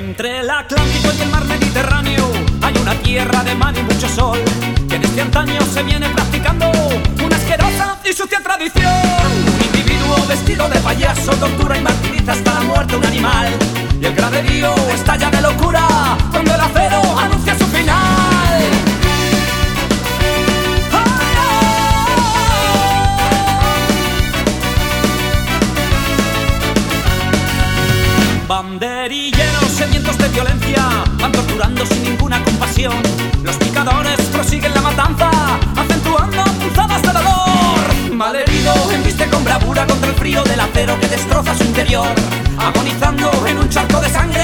Atlántico y el mar Mediterráneo hay una tierra de mar y mucho sol que desde antaño se viene practicando una asquerosa y sucia tradición. Un individuo vestido de payaso tortura y martiriza hasta la muerte un animal y el graderío estalla de locura Banderilleros sedientos de violencia van torturando sin ninguna compasión. Los picadores prosiguen la matanza, acentuando punzadas de dolor. Malherido embiste con bravura contra el frío del acero que destroza su interior. Agonizando en un charco de sangre,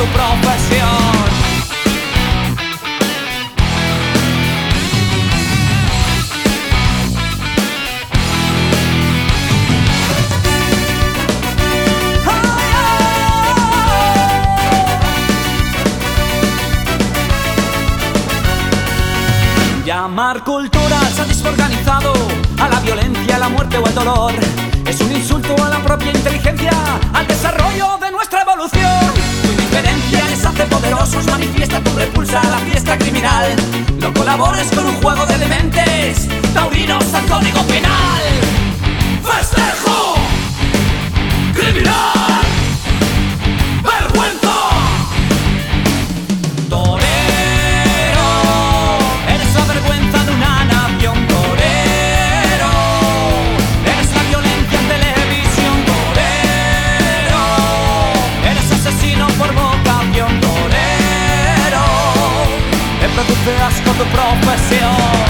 tu profesión. Llamar cultura al sadismo organizado, a la violencia, a la muerte o al dolor, es un insulto a la propia inteligencia, al desarrollo de nuestra do professor.